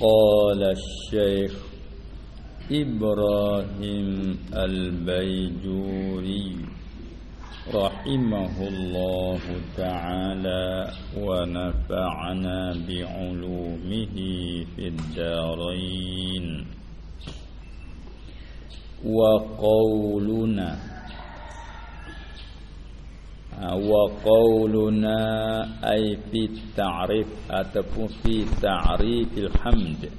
قال الشيخ إبراهيم البيجوري رحمه الله تعالى ونفعنا بعلومه في الدارين. وقولنا Ah, wa qawluna ay fi ta'rif ataupun fi ta'rifil hamd.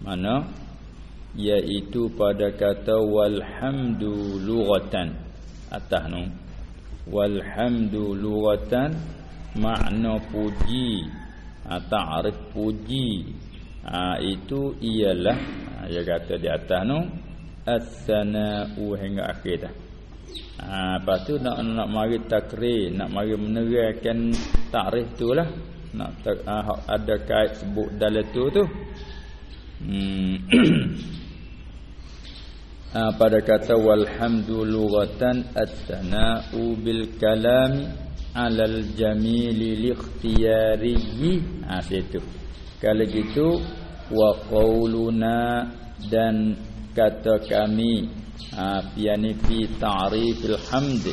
Mana? Iaitu pada kata walhamdu lughatan. Atahnu walhamdu lughatan makna puji. Ah, ta'rif puji. Ha, itu ialah dia kata di atas nu as-sana'u hingga akhir dah ha, lepas tu nak nak mari takrir nak mari menerangkan ta'rif tu lah. Nak ha, ada kait sebut dalam tu tu. Hmm. ha, pada kata walhamdu lughatan at-tana'u bil kalam alal jamili likhtiyari ha situ kalau gitu wa qauluna dan kata kami ha yani fi ta'rifil hamd.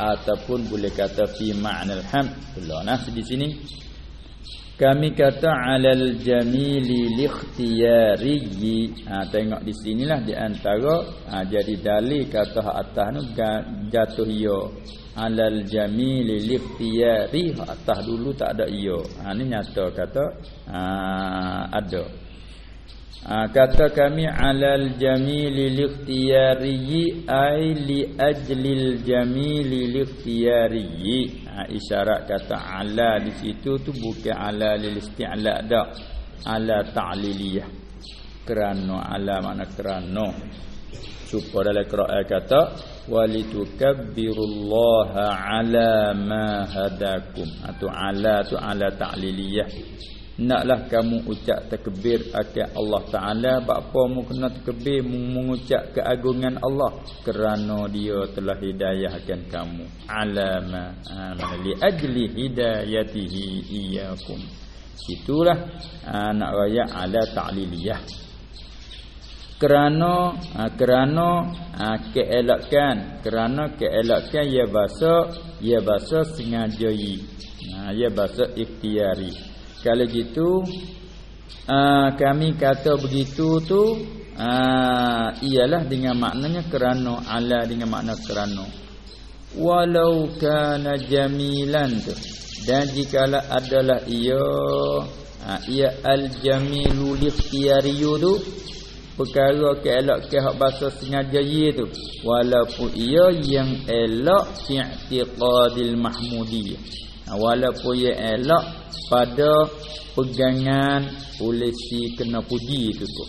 Ataupun boleh kata fi ma'nal hamd. Betul nah di sini. Kami kata alal jamili likhtiyari ha tengok di sinilah di antara ha, jadi dalil kata atas tu jatuh ya alal jamili likhtiyari atas dulu tak ada ya ha ni nyata kata ha, ada ha, kata kami alal jamili likhtiyari ai li ajlil jamili likhtiyari ha, isyarat kata ala di situ tu bukan ala lil isti'la dak. Ala ta'liliyah. Kerana ala makna kerana. Supaya dalam Quran kata walitukabbirullaha ala ma hadakum. Atau ala tu ala ta'liliyah naklah kamu ucap takbir akan Allah Taala. Bakpo mu kena takbir mengucap keagungan Allah. Kerana dia telah hidayahkan kamu. Alama ha, li ajli hidayatihi iyyakum. Itulah ha, nak raya ala ta'liliyah. Kerana ha, kerana ha, keelakkan kerana keelakkan ia bahasa ia bahasa sengaja ha, ia bahasa ikhtiari kalau gitu aa, kami kata begitu tu aa, ialah dengan maknanya kerana ala dengan makna kerana. Walau kana jamilan tu dan jikalau adalah ia aa, ia al jamilu likhtiyariyu tu perkara keelak ke hak bahasa sengaja ye tu walaupun ia yang elak fi'tiqadil mahmudiyah walaupun ia elak pada pegangan oleh si kena puji itu tu.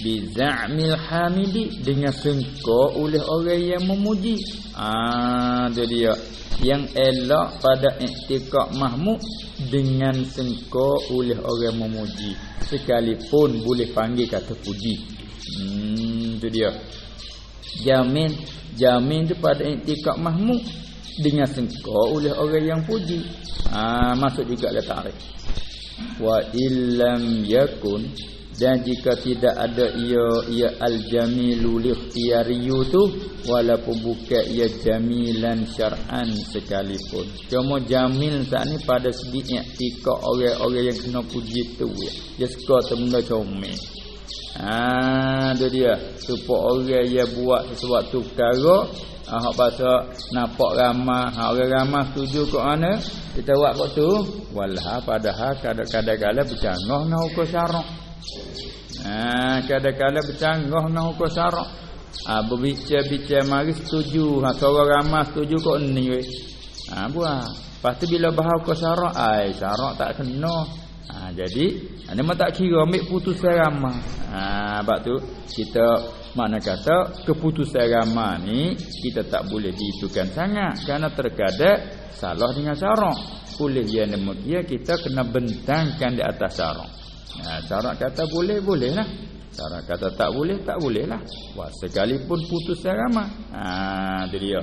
Bizamil hamidi dengan sengko oleh orang yang memuji. Ah tu dia. Yang elok pada iktikad mahmud dengan sengko oleh orang memuji. Sekalipun boleh panggil kata puji. Hmm tu dia. Jamin jamin tu pada iktikad mahmud dengan sengko oleh orang yang puji. Ha, masuk juga dalam takrif wa illam yakun. Dan jika tidak ada ia ia al jamilu likhtiyariyu tu walaupun bukan ia jamilan syar'an sekalipun. Cuma jamil saat ni pada segi i'tikad orang-orang yang kena puji tu. Ya dia suka benda comel. Ha tu dia. Supaya orang yang buat sesuatu perkara Hak bahasa nampak ramah, hak orang ramah setuju kok mana? Kita buat kok tu. Walha padahal kadang-kadang bercanggah nak hukum syarak. Ha kadang-kadang bercanggah nak hukum syarak. Ah berbicara-bicara mari setuju, hak orang ramah setuju kok ni weh. Ha buat. Lepas tu bila bahas hukum syarak, ai syarak tak kena. Ha jadi, ini mah tak kira ambil putusan ramah. Ha sebab tu kita mana kata keputusan agama ni kita tak boleh dihitungkan sangat kerana terkadang salah dengan syarak. Oleh yang demikian kita kena bentangkan di atas syarak. Nah, syarak kata boleh bolehlah. Syarak kata tak boleh tak bolehlah. Wah sekalipun putus agama. Ha itu dia.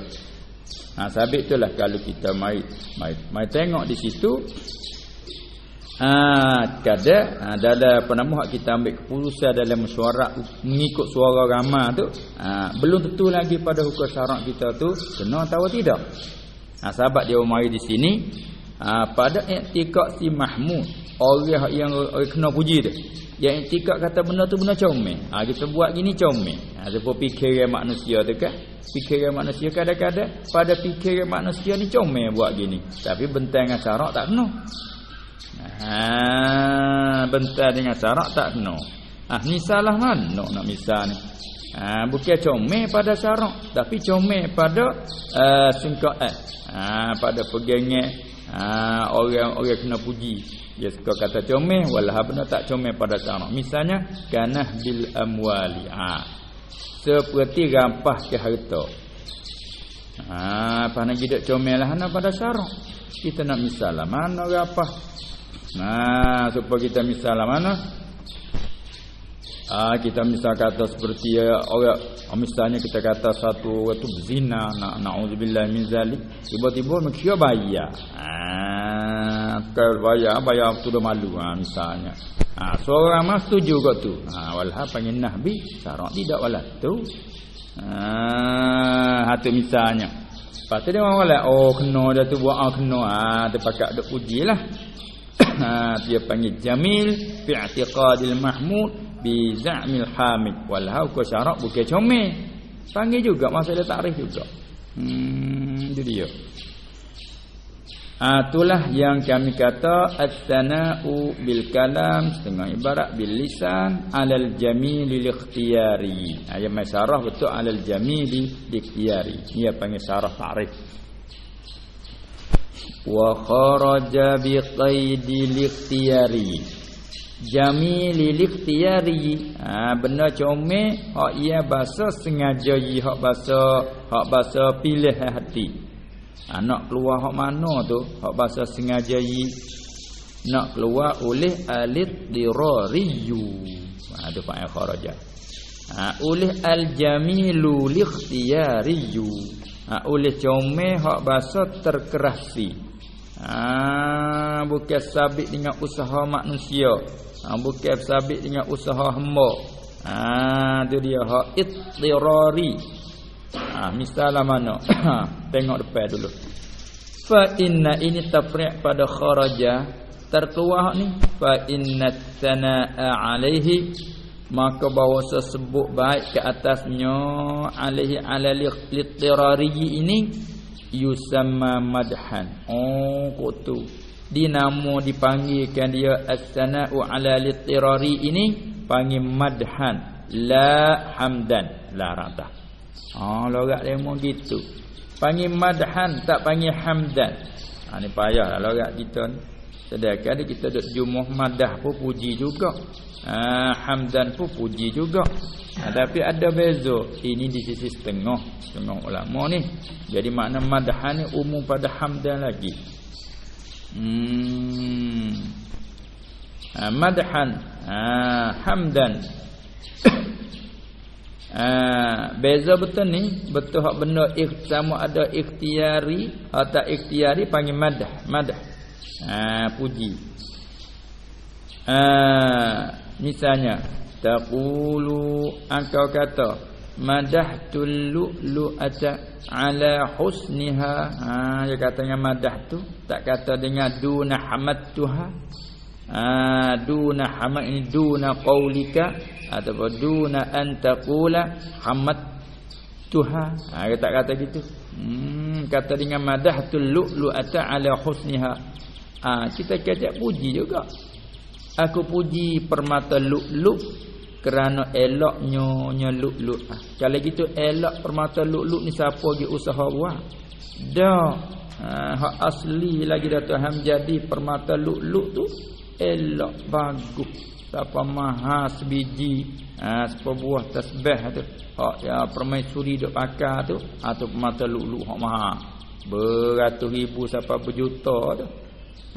Ha sabit itulah kalau kita mai mai mai tengok di situ Ah, kada ha, dalam apa nama kita ambil keputusan dalam mesyuarat mengikut suara ramai tu ha, belum tentu lagi pada hukum syarak kita tu kena tahu tidak. Ha, sahabat dia mari di sini ha, pada iktikad si Mahmud orang yang orang kena puji tu yang iktikad kata benda tu benda comel. Ha, kita buat gini comel. Ha, sebab fikiran manusia tu kan. Fikiran manusia kadang-kadang pada fikiran manusia ni comel buat gini. Tapi bentangan syarak tak kena Ha bentar dengan syarat tak kena. Ah ni salah mana nak misal ni. Ha bukan comel pada syarat tapi comel pada uh, singkat eh. Ha pada pegangnya ha orang orang kena puji. Dia suka kata comel walah benda tak comel pada syarat. Misalnya kanah bil amwali. Ha seperti rampah ke harta. Ha apa nak comel lah pada syarat. Kita nak misal lah mana rampah Nah, supaya kita misalnya mana? Ah, kita misal kata seperti ya, orang misalnya kita kata satu waktu berzina, nak naudzubillah min zalik, tiba-tiba manusia bayar. Ah, kalau bayar, bayar tu dah malu ah misalnya. Ah, seorang mas setuju kau tu. Ah, walha panggil nahbi, syarat tidak walah tu. Ah, hatu misalnya. Lepas dia orang wala, oh kena dia tu buat ah kena ah terpakat dak pujilah ha, dia panggil jamil fi i'tiqadil mahmud bi za'mil hamid. Wal hauqa syarak bukan comel. Panggil juga masalah takrif juga. Hmm itu dia. Ha, itulah yang kami kata at-tana'u bil kalam setengah ibarat bil lisan alal jamil lil ikhtiyari yang masyarah betul alal jamil lil ikhtiyari dia panggil syarah takrif wa kharaja bi qaidi likhtiyari jamili likhtiyari ha benda comel hak ia bahasa sengaja yi hak bahasa hak bahasa pilih hati. Ha, nak keluar hak mana tu? Hak bahasa sengaja yi nak keluar oleh alit dirariyu ha tu fa kharaja. Ha oleh al jamilu likhtiyariyu ha oleh comel hak bahasa terkerasi Ah bukan sabit dengan usaha manusia. Ah bukan sabit dengan usaha hamba. Ah tu dia hak ittirari. Ah misalnya mana? Tengok depan dulu. Fa inna ini tafri' pada kharaja tertuah ni fa inna sanaa alaihi maka bahawa sesebut baik ke atasnya alaihi ala littirari ini yusamma madhan. Oh kutu dinamo dipanggilkan dia as-sana'u ala litirari ini panggil madhan. La hamdan. La rata oh logat demo gitu. Panggil madhan tak panggil hamdan. Ha ni payahlah logat kita ni sedangkan kita duk jumuh madah pun puji juga. Ha, hamdan pun puji juga. Ha, tapi ada beza. Ini di sisi setengah setengah ulama ni. Jadi makna madhan ni umum pada hamdan lagi. Hmm. Ha, madhan. Ha, hamdan. Ha, beza betul ni betul hak benda sama ada ikhtiari atau ikhtiari panggil madah madah ha, puji. Ha, misalnya taqulu engkau kata madahtul lu'lu'ata ala husniha. Ha dia katanya madah tu tak kata dengan duna hamadtuha. Ha duna hamad ini duna qaulika ataupun duna an hamad tuha ha dia tak kata gitu. Hmm kata dengan madahtul lu'lu'ata ala husniha ha kita kata puji juga aku puji permata lu'lu' kerana eloknya nyeluk-luk. Ah, kalau gitu elok permata luk-luk ni siapa pergi usaha buat? Dah. Ha, asli lagi Datuk Hamjadi permata luk-luk tu elok bagus. Siapa maha sebiji ha, sebuah tasbih tu. Hak ya permaisuri duk pakai tu atau permata luk-luk hak maha. Beratus ribu siapa berjuta tu.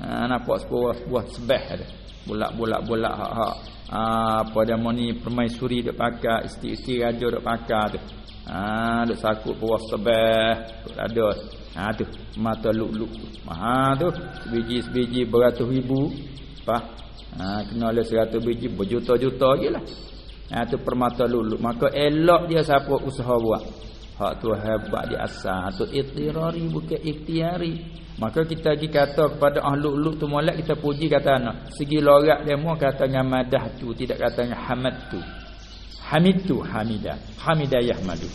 Ha, nampak sebuah sebuah tasbih tu. Bulak-bulak-bulak hak-hak apa dia mau ni permaisuri dok pakai isteri-isteri raja dok pakai tu ha dok sakut puas tebeh dok ada ha tu mata luk-luk ha tu sebiji-sebiji beratus ribu Pas ha, kena oleh 100 biji berjuta-juta lagi lah. Ha tu permata lulu. Maka elok dia siapa usaha buat. Hak tu hebat di asal. Tu ikhtirari bukan ikhtiari. Maka kita lagi kata kepada ahlu ulu tu molek kita puji kata anak. Segi lorak dia mu katanya madah tu tidak katanya hamad tu. Hamid tu hamidah. Hamidah yahmadu.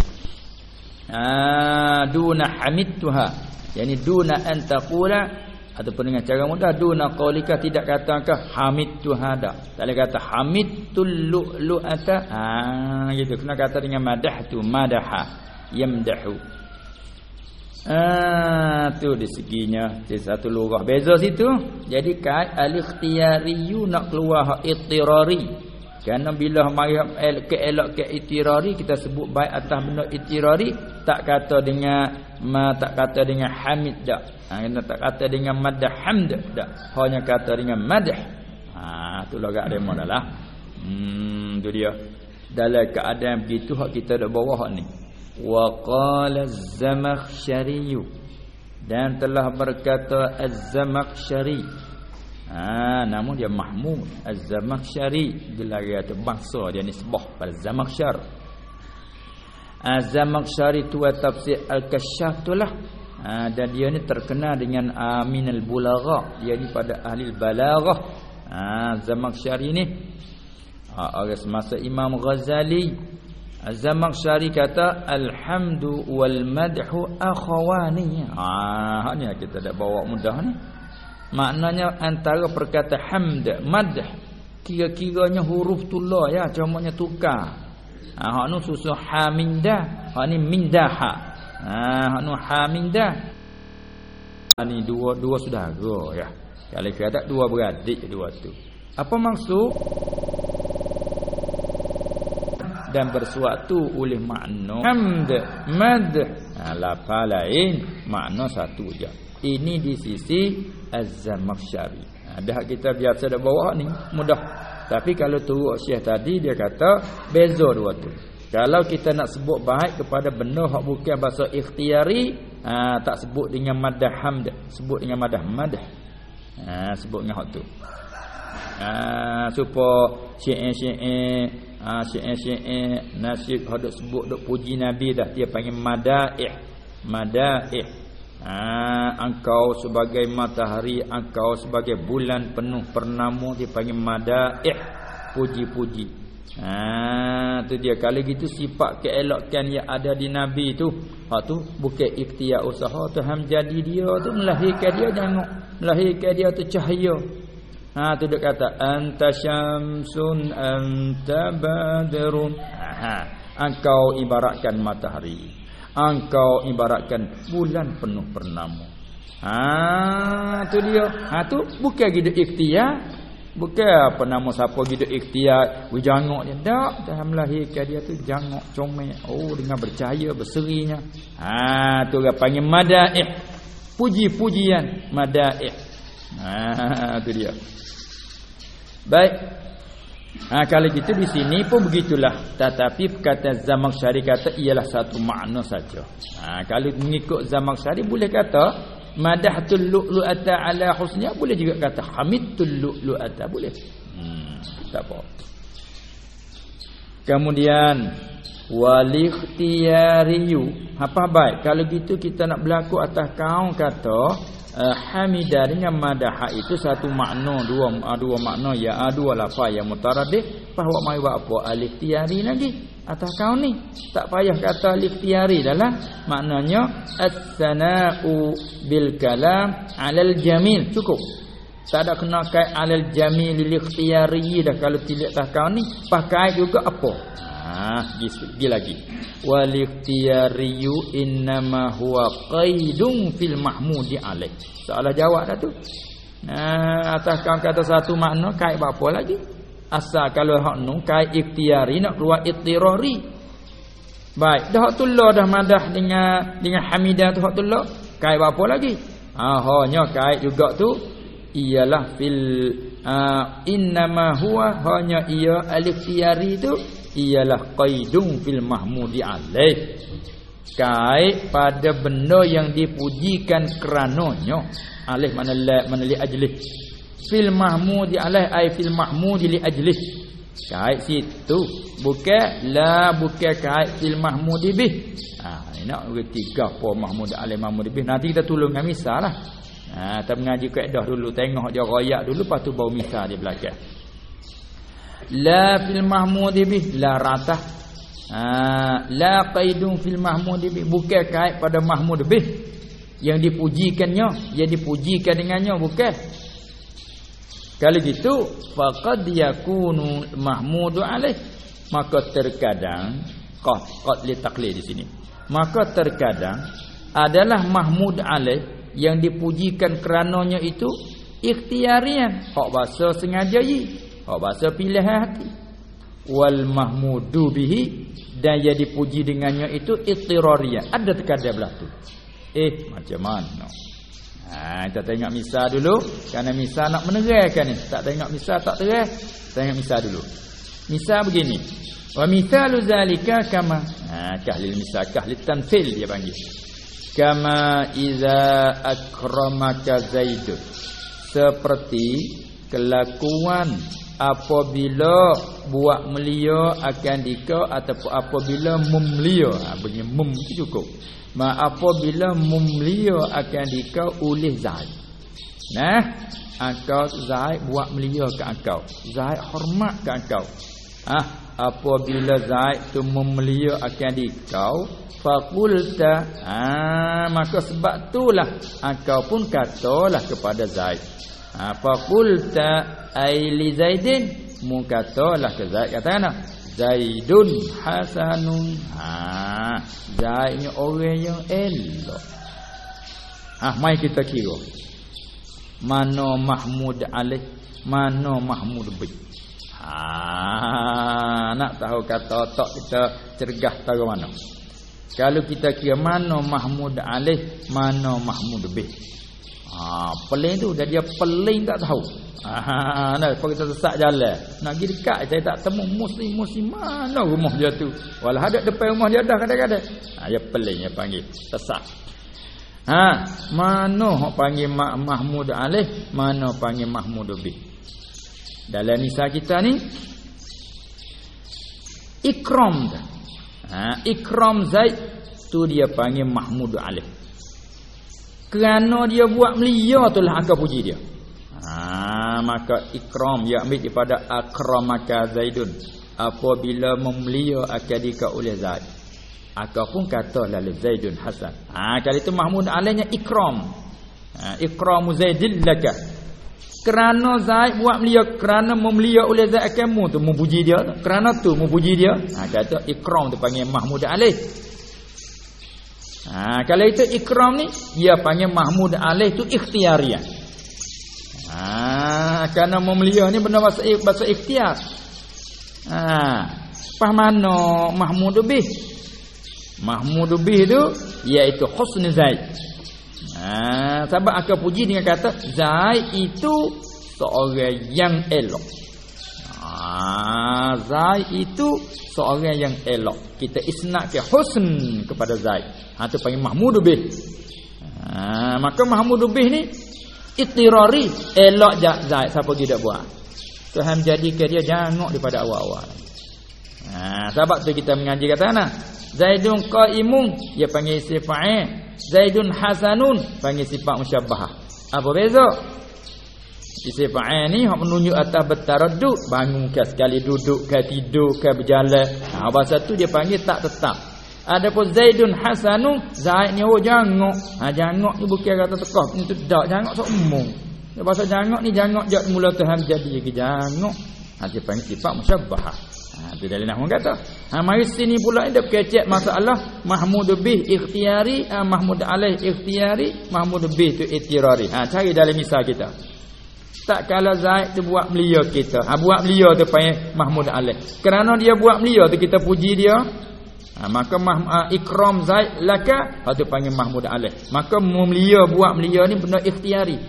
Ah duna hamidtuha. Yani duna an taqula ataupun dengan cara mudah duna qaulika tidak katakan hamid tu hada tak boleh kata hamid tul lu'lu'ata ah gitu kena kata dengan madah tu madaha yamdahu ah tu di seginya di satu lurah beza situ jadi kait al-ikhtiyariyu nak keluar ittirari kerana bila ke elok ke itirari kita sebut baik atas benda itirari tak kata dengan ma tak kata dengan hamid dak Ha tak kata dengan madah hamd tak. Hanya kata dengan madah. Ha tu logat demo adalah. Hmm tu dia. Dalam keadaan begitu hak kita dak bawah ni. Wa qala az-zamakhsyari dan telah berkata az-zamakhsyari. Ha namun dia Mahmud. az-zamakhsyari gelar dia bangsa dia nisbah pada zamakhsyar. Az-zamakhsyari tu tafsir al-kasyaf tu lah. Ha, dan dia ni terkenal dengan aminal bulagha. Dia ni pada ahli balaghah ha zamakhsyari ni. Ha, semasa Imam Ghazali Zamakhsyari kata alhamdu wal madhu akhawani. Ah ni kita dah bawa mudah ni. Maknanya antara perkata hamd madh kira-kiranya huruf tulah ya cumanya tukar. Ah ha, nu susu hamindah, ha ni mindaha. Ha nu hamindah. Ini dua dua saudara ya. Kalau kata dua beradik dua tu. Apa maksud? Dan bersuatu oleh makna hamd mad ha, lafal lain makna satu je. Ini di sisi az-zamakhsyari. Ha, dah kita biasa dah bawa ni mudah. Tapi kalau turut syekh tadi dia kata beza dua tu. Kalau kita nak sebut baik kepada benda hak bukan bahasa ikhtiari, ha, tak sebut dengan madah hamd, sebut dengan madah madah. Ha, sebut dengan hak tu. Ha, supaya syi'in-syi'in, ha, syi'in-syi'in, nasib hak sebut duk puji Nabi dah, dia panggil madaih. Madaih. Ha, engkau sebagai matahari, engkau sebagai bulan penuh pernama, dia panggil madaih. Puji-puji. Ha tu dia kalau gitu sifat keelokkan yang ada di nabi tu. Ha tu bukan ikhtiar usaha tu ham jadi dia tu melahirkan dia jangan melahirkan dia tu cahaya. Ha tu dia kata anta syamsun anta badrun. Ha engkau ibaratkan matahari. Engkau ibaratkan bulan penuh purnama. Ha tu dia. Ha tu bukan gitu ikhtiar. Bukan apa nama siapa gitu ikhtiar. Wijangok dia. Tak Dah melahirkan dia tu Jangok comel. Oh dengan bercahaya Berserinya. Haa tu orang panggil Madaih. Puji-pujian Madaih. Haa tu dia Baik. Ha, kalau gitu di sini pun begitulah. Tetapi kata zaman syari kata ialah satu makna saja. Ha, kalau mengikut zaman syari boleh kata madahtul lu'lu'ata ala husniha boleh juga kata hamidtul lu'lu'ata boleh. Hmm tak apa. Kemudian walikhtiyariyu apa baik? Kalau gitu kita nak berlaku atas kaum kata uh, hamidah dengan madah itu satu makna dua uh, dua makna. Ya uh, dua lafaz yang mutaradif bahawa mai buat apa? Alikhtiyari lagi. Atas kau ni. Tak payah kata liftiyari dalam maknanya as-sana'u bil kalam 'alal jamil. Cukup. Tak ada kena kait 'alal jamil liftiyari dah kalau tidak atas kau ni. Pakai juga apa ha pergi lagi. Wal ikhtiyariyu innama huwa qaidun fil mahmudi alaih. Soalan jawab dah tu. Nah atas kau kata satu makna kait apa lagi? Asal kalau hak nu kai ikhtiari nak keluar ittirari baik dah hak tullah dah madah dengan dengan hamidah tu hak tullah kai apa lagi? Ha hanya kai juga tu ialah fil uh, innama huwa hanya ia al-ikhtiyari tu ialah qaidun fil mahmudi alaih. Kai pada benda yang dipujikan kerananya. Alih mana li ajlih fil mahmudi alaih ai fil mahmudi li ajlih kait situ. Bukan la bukan kait fil mahmudi bih. Ha nak reti gapo mahmud alaih mahmud bih. Nanti kita tolong misal lah. Ha kita mengaji kaedah dulu tengok dia royak dulu lepas tu baru misal di belakang la fil mahmudi bih la ratah. Ha la qaidun fil mahmudi bih. Bukan kait pada mahmud bih. Yang dipujikannya yang dipujikan dengannya bukan. Kalau gitu faqad yakunu mahmudu alaih. Maka terkadang qad qad li taqlid di sini. Maka terkadang adalah mahmud alaih yang dipujikan kerananya itu ikhtiarian. Hak bahasa sengaja hak bahasa pilihan hati. Wal mahmudu bihi dan yang dipuji dengannya itu ittirarian ada terkadang belah tu. Eh macam mana? Ha, kita tengok misal dulu. Kerana misal nak menerangkan ni. Tak tengok misal tak terang Tengok misal dulu. Misal begini. Wa misalu zalika kama ha, Kahlil misal Kahlil tanfil dia panggil. Kama iza akramaka zaidun Seperti Kelakuan Apabila Buat melia akan dikau Ataupun apabila memelia ha, Bunyi mem cukup ma apabila mumlia akan dikau oleh Zaid. Nah, engkau Zaid buat melia ke engkau. Zaid hormat ke engkau. Ah, apabila Zaid tu memelia akan dikau, faqulta, ah maka sebab itulah engkau pun katalah kepada Zaid. Ah, faqulta ai li Zaidin, mu katalah ke Zaid kata ana. Zaidun hasanun. Ha, Zaid ni orang yang elok. Ah, mai kita kira. Mana Mahmud Alih, mana Mahmud Bi. Ha, nak tahu kata tak kita cergah tahu mana. Kalau kita kira mana Mahmud Alih, mana Mahmud Bi. Ha, peling tu dia peling tak tahu. Ah, nah, kalau kita sesat jalan, nak pergi dekat saya tak temu muslim muslim mana rumah dia tu. Walau ada depan rumah dia dah kadang-kadang. Ha, ya peling ya panggil sesat. Ha, mana hok panggil Mak Mahmud Alih, mana panggil Mahmud Bi. Dalam misal kita ni ikram. Ha, ikram Zaid tu dia panggil Mahmud Alih. Kerana dia buat melia itulah angka puji dia. Ha, maka ikram ya ambil daripada akramaka zaidun. Apabila memelia akadika oleh zaid. Aka pun kata lalu zaidun hasan. Ha kali itu mahmud alainya ikram. Ha, ikramu zaidil laka. Kerana zaid buat melia kerana memelia oleh zaid kamu tu memuji dia. Kerana tu memuji dia. Ha kata ikram tu panggil mahmud alaih ha kalau itu ikram ni dia panggil mahmud alaih tu ikhtiariah Ha, kerana memelia ni benda bahasa bahasa ikhtiar. Ha, pas mana Mahmud bih? Mahmud bih tu iaitu husn Zaid. Ha, sebab akan puji dengan kata Zaid itu seorang yang elok. Ha, Zaid itu seorang yang elok. Kita isnad ke husn kepada Zaid. Ha tu panggil Mahmud bih. Ha, maka Mahmud bih ni Itirari elok jak Zaid siapa dia dak buat. Tuhan jadikan dia jangok daripada awal-awal. Ha, sebab tu kita mengaji kata ana. Zaidun qaimun dia panggil sifat. Zaidun hasanun panggil sifat musyabbah. Apa beza? Sifat eh ni hak menunjuk atas bertaraddud, bangun ke sekali duduk ke tidur ke berjalan. Ha, bahasa tu dia panggil tak tetap. Adapun Zaidun Hasanun, Zaid ni oh jangok. Ha jangok ni bukan kata tekah, ni tu dak jangok sok umum. Dia bahasa jangok ni jangok jak mula Tuhan jadi lagi jangok. Ha dia panggil sifat musyabbah. Ha tu dalil nak kata. Ha mari sini pula ada kecek masalah Mahmud bih ikhtiyari, ha, Mahmud alaih ikhtiyari, Mahmud bih tu itirari. Ha cari dalam misal kita. Tak kala Zaid tu buat melia kita. Ha buat melia tu panggil Mahmud alaih. Kerana dia buat melia tu kita puji dia, Ha, maka mah, uh, ikram zaid laka atau panggil mahmud alaih. Maka memelia buat melia ni benda ikhtiari.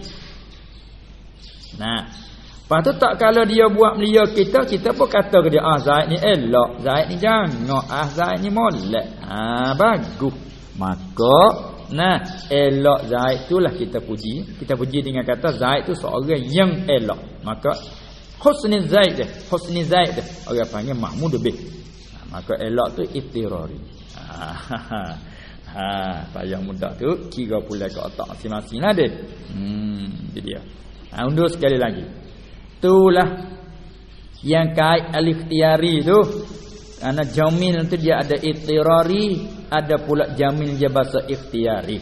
Nah. Lepas tu tak kalau dia buat melia kita, kita pun kata ke dia, ah Zaid ni elok, Zaid ni jangan, ah Zaid ni molek. Ha, bagus. Maka Nah, elok Zaid itulah kita puji. Kita puji dengan kata Zaid tu seorang yang elok. Maka husni Zaid dia, husni Zaid dia. Orang panggil Mahmud lebih. Ha, maka elok tu ittirari. Ha, ha, payah mudah tu kira pula ke otak masing-masing lah dia. Hmm, jadi dia. Ha, undur sekali lagi. Itulah yang kait al-ikhtiyari tu kerana jamil tu dia ada itirari, ada pula jamil dia bahasa ikhtiari.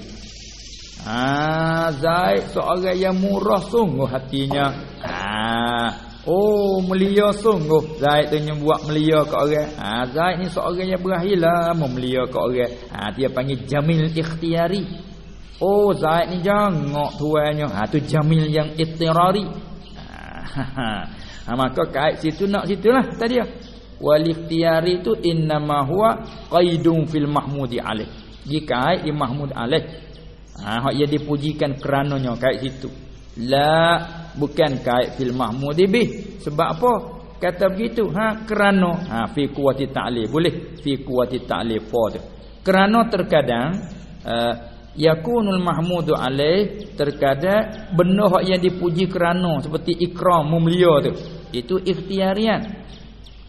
Ah, Zaid seorang yang murah sungguh hatinya. Ah, oh melia sungguh Zaid tu buat melia ke orang. Ah, Zaid ni seorang yang berakhirlah memelia ke orang. Ah, dia panggil jamil ikhtiari. Oh, Zaid ni jangok tuannya. Ah, tu jamil yang itirari. Ah, ha, maka kait situ nak situlah tadi ya wal ikhtiyari itu innama huwa qaidun fil mahmudi alaih. Jika di mahmud alaih. Ha hak ia dipujikan kerananya kait situ. La bukan kait fil mahmud bih sebab apa? Kata begitu. Ha kerana ha fi quwati ta'lil boleh? Fi quwati ta'lil fa tu kerana terkadang uh, yakunul mahmudu alaih terkadang benda hak yang dipuji kerana seperti ikram memulia tu. Itu ikhtiarian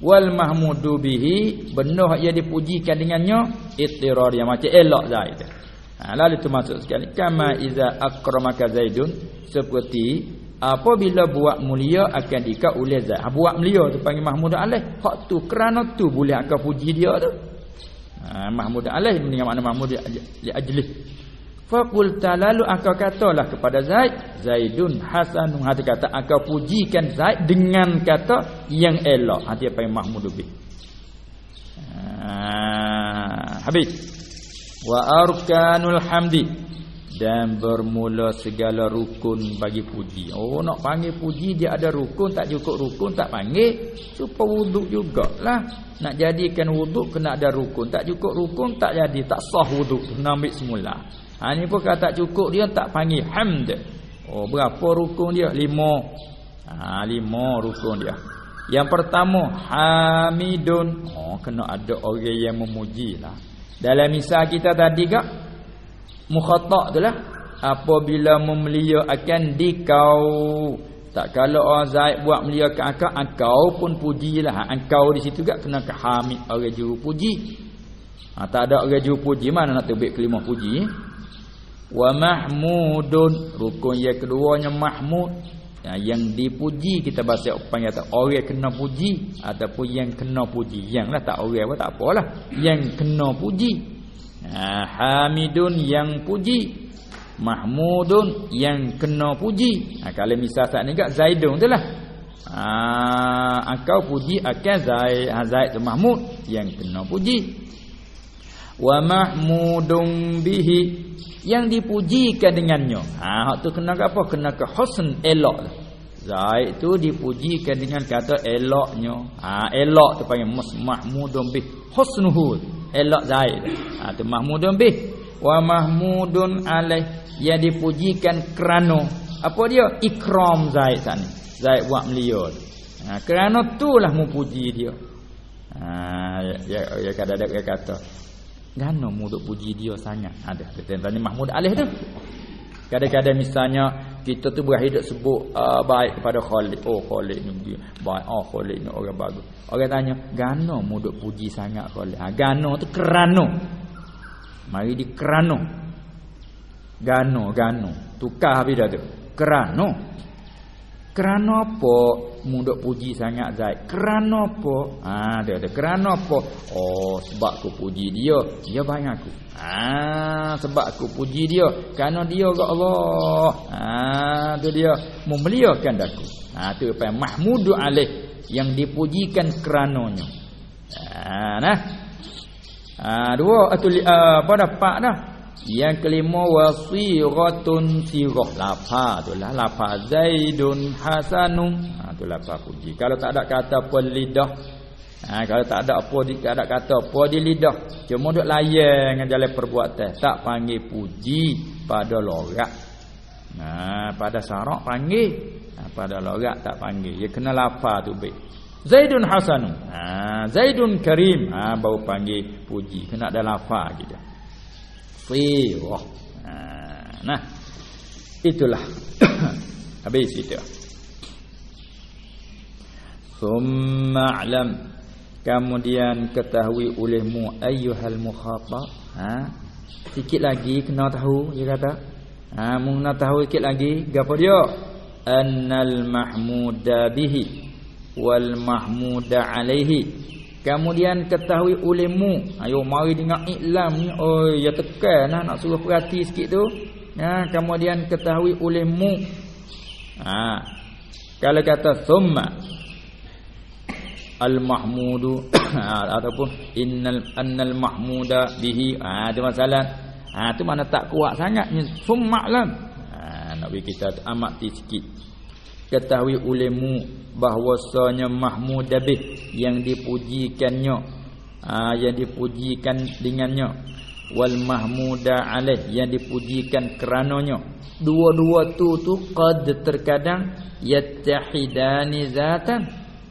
wal mahmudu bihi benda yang dipujikan dengannya ittirar yang macam elok zaid ha lalu itu maksud sekali. Kama iza akramaka zaidun seperti apabila buat mulia akan dika oleh zaid ha, buat mulia tu panggil mahmud alaih hak tu kerana tu boleh akan puji dia tu. Ha mahmud alaih dengan makna mahmud li ajli Fakul lalu akau katalah kepada Zaid Zaidun Hasanun Hati kata akau pujikan Zaid dengan kata yang elok. Hati apa yang Mahmud lebih ha, Habis. Wa arkanul hamdi. Dan bermula segala rukun bagi puji. Oh nak panggil puji dia ada rukun Tak cukup rukun tak panggil. Supaya wuduk jugalah. Nak jadikan wuduk kena ada rukun. Tak cukup rukun tak jadi. Tak sah wuduk. Nak ambil semula Ha ni pun kalau tak cukup dia tak panggil hamd. Oh berapa rukun dia? Lima. Ha lima rukun dia. Yang pertama hamidun. Oh kena ada orang yang memuji lah. Dalam misal kita tadi gak mukhatta' tu lah. Apabila memelia akan dikau tak kalau orang Zaid buat melia ke akak Engkau pun pujilah Engkau di situ gak kena ke hamid Orang juru puji ha, Tak ada orang juru puji Mana nak terbit kelimah puji? Wa mahmudun. Rukun yang keduanya mahmud. Ya, yang dipuji kita bahasa panggil kata orang kena puji ataupun yang kena puji. Yang lah tak orang apa tak apalah. Yang kena puji. Ha, hamidun yang puji. Mahmudun yang kena puji. Ha, kalau misal ni kat zaidun tu lah. Ha, engkau puji akan zaid. Ha, zaid tu mahmud yang kena puji wa mahmudun bihi yang dipujikan dengannya. Ha hak tu kena ke apa? Kena ke husn elok. Zaid tu dipujikan dengan kata eloknya. Ha elok tu panggil mahmudun bih husnuhu. Elok Zaid. Ha tu mahmudun bih wa mahmudun alaih yang dipujikan kerana apa dia? Ikram Zaid sana. Zaid buat melia. Ha kerana itulah memuji dia. Ha ya ya, ya kadang-kadang kata Gano muduk puji dia sangat ada. Tentang Mahmud Alih tu. Kadang-kadang misalnya kita tu berhidup sebut uh, baik kepada Khalid. Oh Khalid ni dia baik. Oh Khalid ni orang bagus. Orang tanya, gano muduk puji sangat Khalid? Ha gano tu kerana. Mari di kerana. Gano, gano. Tukar habis dah tu. Kerana. Kerana apa mudah puji sangat Zaid? Kerana apa? Ha dia ada kerana apa? Oh sebab aku puji dia, dia banyak aku. Ha sebab aku puji dia, kerana dia ke Allah. Ha tu dia memuliakan aku. Ha tu apa Mahmudu alaih yang dipujikan kerananya. Ha nah. Ha dua atau uh, apa dah pak dah. Yang kelima wasiratun sirah. Lapa itulah lapa zaidun hasanun. Ha tu lapa puji. Kalau tak ada kata apa lidah. Ha kalau tak ada apa tak ada kata apa di lidah. Cuma duk layan dengan jalan perbuatan. Tak panggil puji pada logat ha pada syarak panggil. Ha, pada logat tak panggil. Dia kena lapa tu baik. Zaidun hasanun. Ha zaidun karim. Ha baru panggil puji. Kena ada lapa gitu sirah nah. Itulah. Habis itu summa alam. Kemudian ketahui olehmu ayyuhal mukhata. Ha? Sikit lagi kena tahu dia kata. Ha mung nak tahu sikit lagi gapo dia? Annal mahmuda bihi wal mahmuda alaihi kemudian ketahui olehmu ayo mari dengar iklam ni. Oh ya tekan nah, nak suruh perhati sikit tu. Ha kemudian ketahui olehmu ha kalau kata summa al mahmudu ataupun innal annal mahmuda bihi. Ah tu masalah. Ah tu mana tak kuat sangat summa lam. Ah nak bagi kita amat sikit. Ketahui ulemu bahwasanya mahmud bih yang dipujikannya ah yang dipujikan dengannya wal mahmuda alaih yang dipujikan kerananya dua-dua tu tu qad terkadang yattahidani zatan.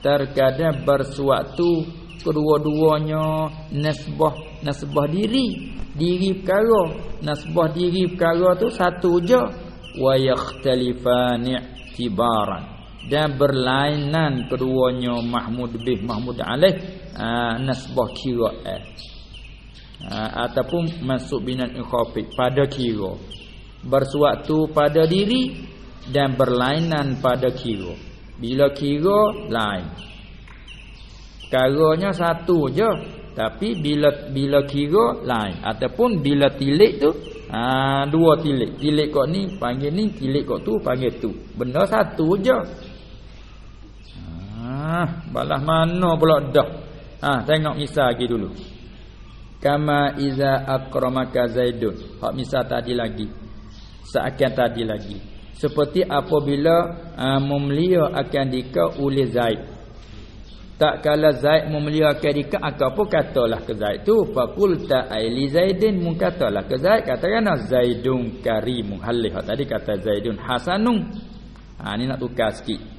Terkadang bersuatu kedua-duanya nasbah nasbah diri. Diri perkara nasbah diri perkara tu satu je. Wa yakhtalifani tibaran dan berlainan keduanya mahmud bih mahmud alaih aa, nasbah kira eh aa, ataupun masuk binat ikhafid pada kira bersuatu pada diri dan berlainan pada kira bila kira lain. Karanya satu je. Tapi bila bila kira lain ataupun bila tilik tu ha, dua tilik. Tilik kok ni panggil ni, tilik kok tu panggil tu. Benda satu je. Ha, balas mana pula dah. Ha, tengok misal lagi dulu. Kama iza akramaka Zaidun. Hak misal tadi lagi. Seakan tadi lagi seperti apabila uh, memelia akan dika oleh Zaid tak kala Zaid memelia akan dika apa katalah ke Zaid tu faqul ta aili Zaidin mun katalah ke Zaid katakan Zaidun karimun halih tadi kata Zaidun hasanun ha ni nak tukar sikit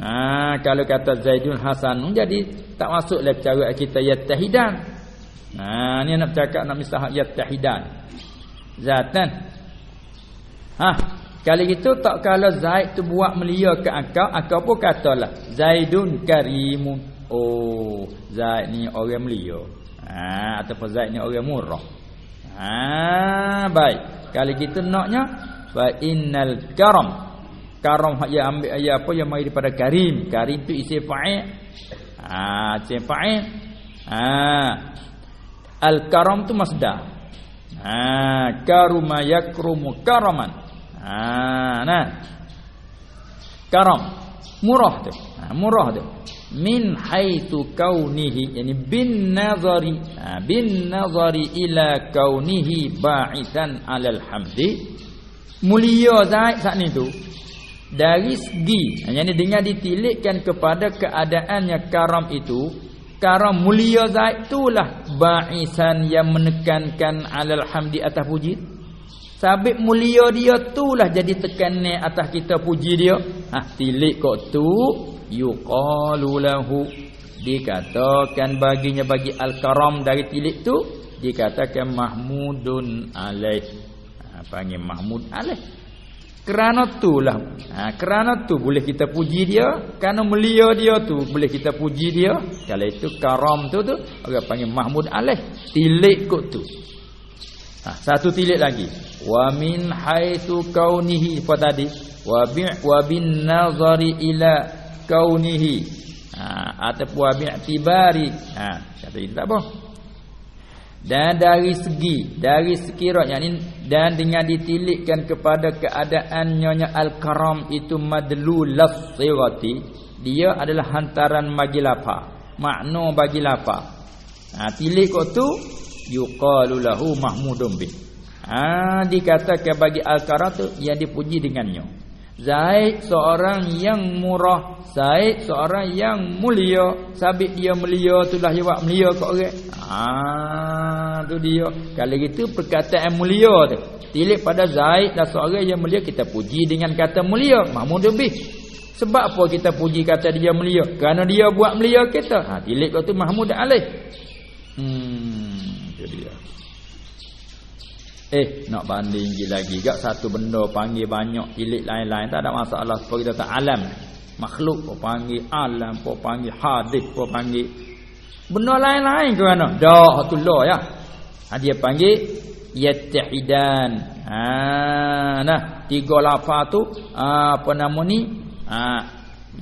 ha kalau kata Zaidun hasanun jadi tak masuk dalam cara kita yattahidan ha ni nak cakap nak misah yattahidan zatan ha Kali itu tak kala Zaid tu buat melia ke akak, akak pun katalah Zaidun karimun. Oh, Zaid ni orang melia. Ha, ataupun Zaid ni orang murah. Ha, baik. Kali kita naknya fa innal karam. Karam hak ya ambil ayat apa yang mai daripada karim. Karim tu isi fa'il. Ha, isi fa'il. Ha. Al karam tu masdar. Ha, karuma yakrumu karaman. Ha nah. Karam murah tu. Ha, murah tu. Min haitsu kaunihi yani bin nazari ha, bin nazari ila kaunihi ba'isan 'alal hamdi mulia zaid saat ni tu dari segi ha, yani dengan ditilikkan kepada keadaannya karam itu karam mulia zaid itulah ba'isan yang menekankan 'alal hamdi atas puji Sabit mulia dia tu lah jadi tekanan atas kita puji dia. Ha tilik kok tu yuqalu lahu dikatakan baginya bagi al-karam dari tilik tu dikatakan mahmudun alaih. Ha panggil mahmud alaih. Kerana lah, ha, kerana tu boleh kita puji dia. Kerana mulia dia tu boleh kita puji dia. Kalau itu karam tu tu Orang panggil Mahmud Alaih Tilik kot tu. Ha, Satu tilik lagi. Wa min haitsu kaunihi apa tadi? Wa bi wa bin nazari ila kaunihi. Ha ataupun wa bi'tibari ha kata itu tak apa dan dari segi dari sekiranya ini dan dengan ditilikkan kepada keadaan nyonya al-karam itu madlul lafzirati dia adalah hantaran bagi lapa makna bagi lapa ha tilik kau tu yuqalu lahu mahmudun bih Ha dikatakan bagi al-karam tu yang dipuji dengannya. Zaid seorang yang murah, Zaid seorang yang mulia, sabit dia mulia itulah dia buat mulia kat orang. Ha tu dia. Kalau gitu perkataan mulia tu. Tilik pada Zaid dan seorang yang mulia kita puji dengan kata mulia, mahmud lebih. Sebab apa kita puji kata dia mulia? Kerana dia buat mulia kita. Ha tilik kau tu mahmud alaih. Hmm, itu dia. Eh nak banding lagi gak satu benda panggil banyak tilik lain-lain. Tak ada masalah. Sebab kita tak alam. Makhluk pun panggil alam pun panggil hadis pun panggil benda lain-lain ke mana? Dah hatullah ya. Ha, dia panggil yattahidan. Ha nah. Tiga lafaz tu ha, apa nama ni? Ha,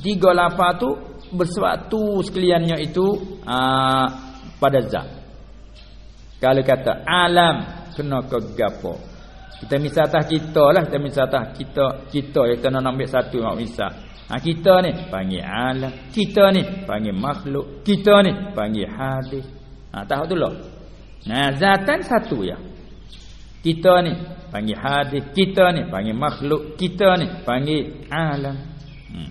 tiga lafaz tu bersatu sekaliannya itu ha, pada zat kalau kata alam kena ke gapo kita misal atas kita lah kita misal atas kita kita kita nak ambil satu nak misal ha, kita ni panggil alam. Kita ni panggil makhluk. Kita ni panggil hadis. Ha, tahu tu lah nah zatan satu ya. Kita ni panggil hadis. Kita ni panggil makhluk. Kita ni panggil alam. Hmm.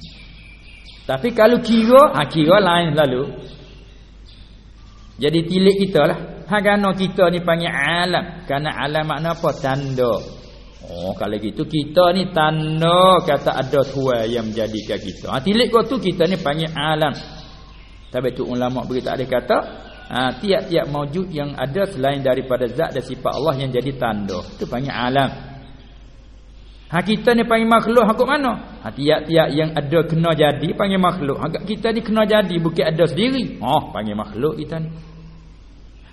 tapi kalau kira ha, kira lain lalu. Jadi tilik kita lah Hagano kita ni panggil alam Kerana alam makna apa? Tanda Oh kalau gitu kita ni tanda Kata ada tuan yang menjadikan kita ha, Tilik kau tu kita ni panggil alam Tapi tu ulama berita ada kata ha, Tiap-tiap mawujud yang ada Selain daripada zat dan sifat Allah Yang jadi tanda Itu panggil alam Ha kita ni panggil makhluk hakuk mana? Ha tiap-tiap yang ada kena jadi panggil makhluk. Ha kita ni kena jadi bukan ada sendiri. Oh panggil makhluk kita ni.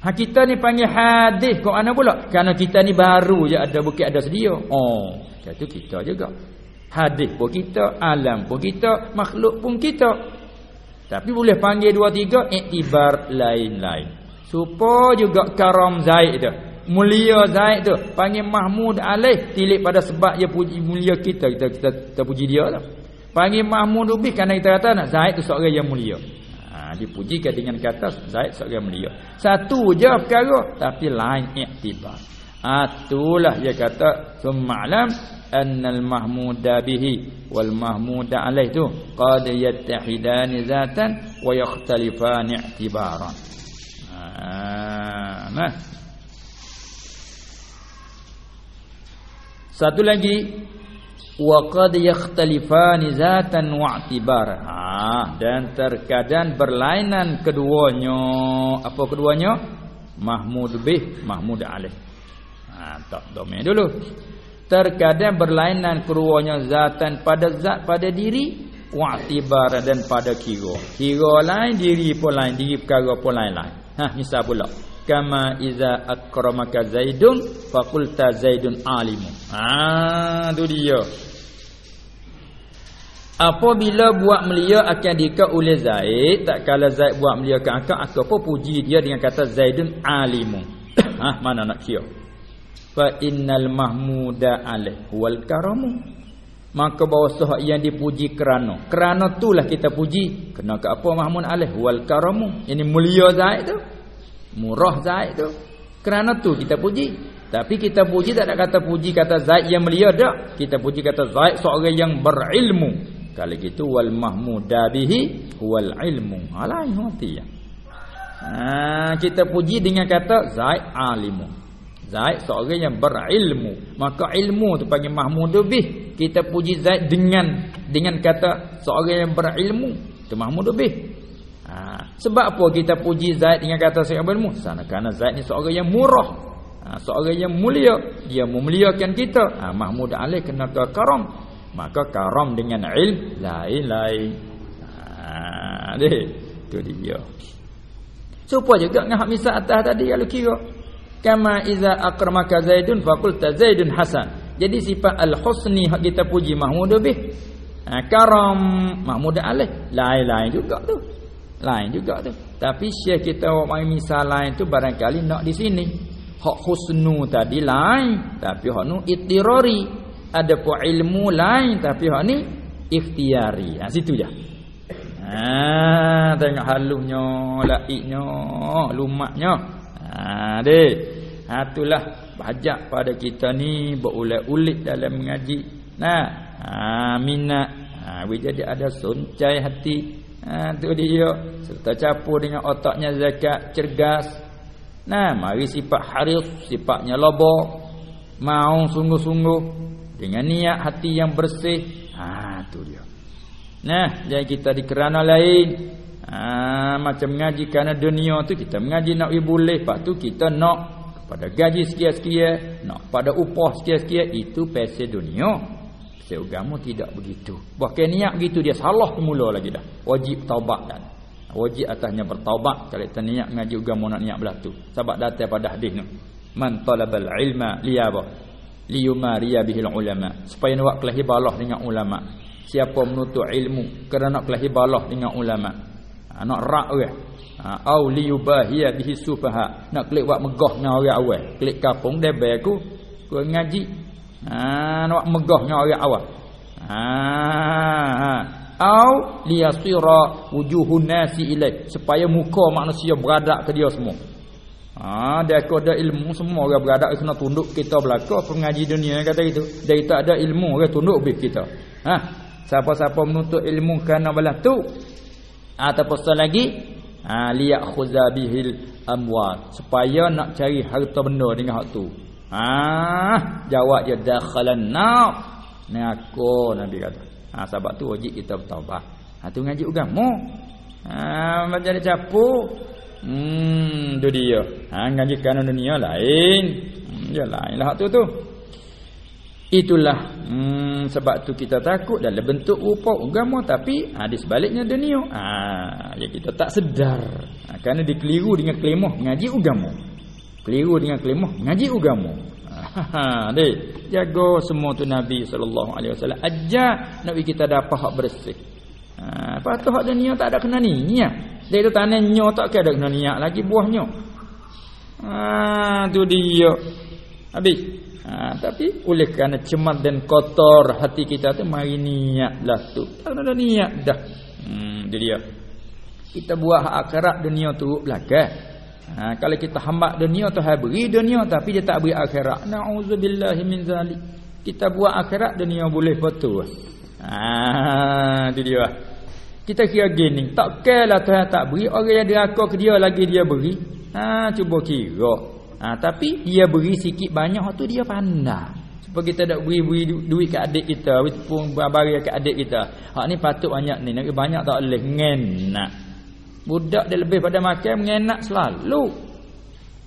Ha kita ni panggil hadis kok ana pula? Kerana kita ni baru je ada bukit ada sedia. Oh, itu kita juga. Hadis pun kita, alam pun kita, makhluk pun kita. Tapi boleh panggil dua tiga iktibar lain-lain. Supaya juga karam Zaid tu. Mulia Zaid tu panggil Mahmud alaih tilik pada sebab dia puji mulia kita kita kita, kita puji dia lah. Panggil Mahmud lebih kerana kita kata nak Zaid tu seorang yang mulia dipujikan dengan kata Zaid seorang mulia. Satu je perkara tapi lain iktibar. Atulah dia kata summalam annal mahmuda bihi wal mahmuda alaih tu qad yattahidani zatan wa yakhtalifan i'tibaran. Ha, nah. Satu lagi wa qad yakhtalifani zatan wa i'tibar. Ha dan terkadang berlainan keduanya. Apa keduanya? Mahmud bih mahmud alaih ha tak domain dulu. Terkadang berlainan keduanya zatan pada zat pada diri wa i'tibar dan pada kira. Kira lain diri pun lain diri perkara pun lain-lain ha misal pula. Kama iza akramaka zaidun faqulta zaidun alimu. Ah tu dia apabila buat melia akan dika oleh zaid tak kala zaid buat melia ke akak aku apa puji dia dengan kata zaidun alimu ha mana nak kira fa innal mahmuda alaih wal karamu maka bahawa sahak yang dipuji kerana kerana itulah kita puji kena ke apa mahmud alaih wal karamu ini mulia zaid tu Murah Zaid tu. Kerana tu kita puji. Tapi kita puji tak ada kata puji kata Zaid yang mulia tak. Kita puji kata Zaid seorang yang berilmu. Kalau gitu wal mahmuda bihi wal ilmu. Alai mati ya. Ha, kita puji dengan kata Zaid alimu. Zaid seorang yang berilmu. Maka ilmu tu panggil mahmud bih. Kita puji Zaid dengan dengan kata seorang yang berilmu. Itu mahmud bih. Ha, sebab apa kita puji Zaid dengan kata Syekh Abdul Musa? Kerana Zaid ni seorang yang murah. Ha, seorang yang mulia. Dia memuliakan kita. Ha, Mahmud Ali kena ke karam. Maka karam dengan ilm lain-lain. Ha, deh. Itu dia. Supaya juga dengan hak misal atas tadi kalau kira. Kama iza akramaka Zaidun faqulta Zaidun Hasan. Jadi sifat al-husni hak kita puji Mahmud bih. Ha, karam Mahmud Ali lain-lain juga tu lain juga tu tapi syekh kita mai misal lain tu barangkali nak di sini hak husnu tadi lain tapi hak nu ittirari ada pun ilmu lain tapi hak ni ikhtiari. Ha situ je. Ha tengok halusnya laiknya lumaknya ha dek ha itulah bajak pada kita ni berulit-ulit dalam mengaji nah ha minat. Ha jadi ada suncai hati. Ha tu dia serta campur dengan otaknya zakat cergas. Nah, mari sifat haris, sifatnya lobo. Mau sungguh-sungguh dengan niat hati yang bersih. Ha tu dia. Nah, jadi kita di kerana lain ha, macam mengaji kerana dunia tu kita mengaji nak boleh, pak tu kita nak pada gaji sekian-sekian, nak pada upah sekian-sekian itu pasal dunia. Pasal agama tidak begitu. Bahkan niat begitu dia salah semula lagi dah. Wajib taubat dan wajib atasnya bertaubat kalau kita niat ngaji agama nak niat belah tu. Sebab datang pada hadis ni. Man talabal ilma liyaba liyumariya bihil ulama. Supaya nak kelahi balah dengan ulama. Siapa menuntut ilmu kerana kelahi balah dengan ulama. Ha, nak rak orang ha, au liyubahiya bihi sufaha nak klik buat megah dengan orang awal klik kapung dia aku ku ngaji ha nak megah dengan orang awal ha, ha. au liyasira wujuhun nasi ilai supaya muka manusia beradak ke dia semua Ha dia kau ada ilmu semua orang beradak kena tunduk kita belaka pengaji dunia kata gitu. Dia tak ada ilmu orang tunduk bib kita. Ha? Siapa-siapa menuntut ilmu kerana belah tu ataupun lagi ha liyakhudha bihil amwal supaya nak cari harta benda dengan hak tu. Ha? Jawab dia dakhalan nar. Neraka nabi kata. Ha sebab tu wajib kita bertaubat. Ha tu ngaji agama. Ha macam dia capu hmm tu dia ha ngaji kan dunia lain hmm, ya lain lah tu tu Itulah hmm, sebab tu kita takut dalam bentuk rupa agama tapi ha, di sebaliknya dunia. Ha, ya kita tak sedar. Ha, kerana dikeliru dengan kelimah ngaji agama. Keliru dengan kelimah ngaji agama. Ha, dek, jaga semua tu Nabi sallallahu alaihi wasallam ajar nabi kita dapat hak bersih. Ha, patut hak dunia tak ada kena niat. Dia tu tanah nyo tak ada kena niat lagi buahnya. Ha, tu dia. Habis Ha, tapi oleh kerana cemat dan kotor hati kita tu mari niatlah tu. Tak ada niat dah. Hmm dia. Kita buat akhirat dunia tu belakang. Ha, kalau kita hamba dunia tu hai beri dunia tapi dia tak beri akhirat. Nauzubillahi min zalik. Kita buat akhirat dunia boleh betul. Ha tu dia. Kita kira gini, tak kira Tuhan tak beri orang yang diraka ke dia lagi dia beri. Ha cuba kira. Ha, tapi dia beri sikit banyak tu dia pandai. Supaya kita tak beri-beri duit ke adik kita, pun bari ke adik kita. Hak ni patut banyak ni, nak banyak tak boleh ngenak. Budak dia lebih pada makan mengenak selalu.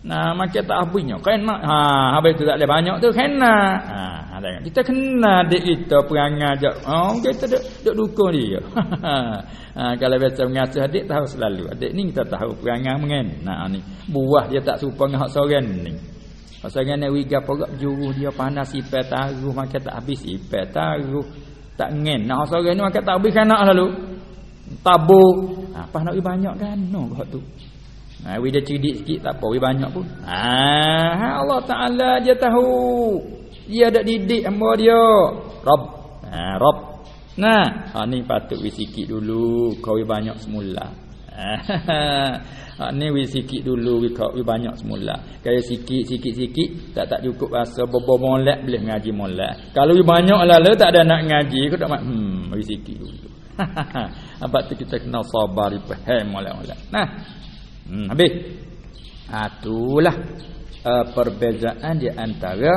Nah, makan tak habisnya. Kena. Ha, habis tu tak ada banyak tu kena. Ha, ada. Kita kena adik kita perangai je. Oh, kita duk duk dukung dia. ha, kalau biasa mengasuh adik tahu selalu. Adik ni kita tahu perangai mengen. Nah, ni. Buah dia tak serupa dengan hak seorang ni. Hak seorang ni wiga pogak juru dia panas ipai taruh makan tak habis ipai taruh. Tak ngen. Nah, hak seorang ni makan tak habis kan nak lalu. Tabuk. Ha, apa nak banyak kan? No, hak tu. Ha we dia cerdik sikit tak apa, we banyak pun. Ha Allah Taala dia tahu. Dia ada didik hamba dia. Rabb. Ha Rabb. Nah, ha ni patut we sikit dulu, kau we banyak semula. Ha ni we sikit dulu we kau we banyak semula. Kaya sikit sikit sikit tak tak cukup rasa bobo molek boleh ngaji molek. Kalau we banyak lalu tak ada nak ngaji, kau tak hmm we sikit dulu. Apa tu kita kena sabar faham molek-molek. Nah, Hmm, habis. Ha, itulah uh, perbezaan di antara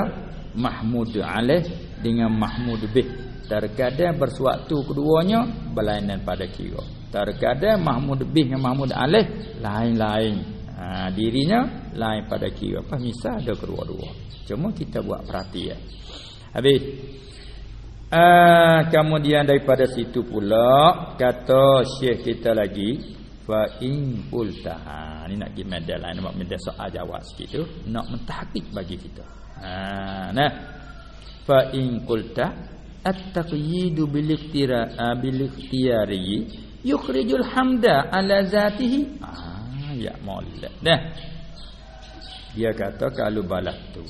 Mahmud Alih dengan Mahmud Bih. Terkadang bersuatu keduanya berlainan pada kira. Terkadang Mahmud Bih dengan Mahmud Alih lain-lain. Ha, dirinya lain pada kira. Apa misal ada kedua-dua. Cuma kita buat perhatian. Habis. Uh, kemudian daripada situ pula kata syekh kita lagi fa in qulta. Ha ni nak pergi medal lain nak medal soal jawab sikit tu. Nak mentahqiq bagi kita. Ha nah. Fa in qulta at-taqyidu bil iktira bil ikhtiyari yukhrijul hamda ala zatihi. Ah ya molek. Dah dia kata kalau balas tu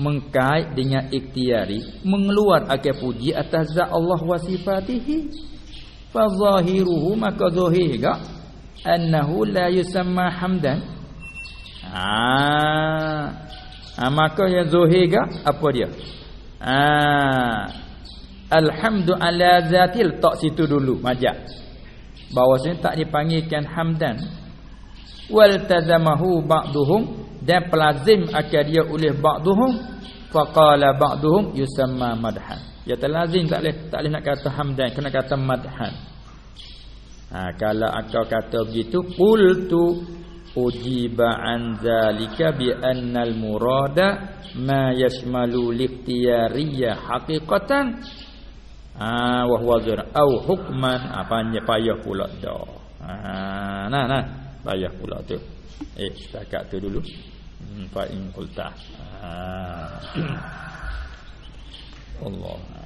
mengkait dengan ikhtiari mengeluar akan puji atas zat Allah wa sifatihi fa zahiruhu maka zahir ga annahu la yusamma hamdan. Ah maka yang zahir ga apa dia? Ah alhamdu ala zatil tak situ dulu majak. Bahwasanya tak dipanggilkan hamdan. Wal tazamahu ba'duhum dan pelazim akan dia oleh ba'duhum. Faqala ba'duhum yusamma madhan Ya terlazim tak boleh tak boleh nak kata hamdan kena kata madhan. Ha kalau akal kata begitu qultu ujiba an zalika bi annal murada ma yashmalu liqtiyariyya haqiqatan. Ah wa huwa hukman. Apa ah, payah pula dah. Ah nah nah payah pula tu. Eh setakat tu dulu. Hmm, fa in qulta. Ah والله.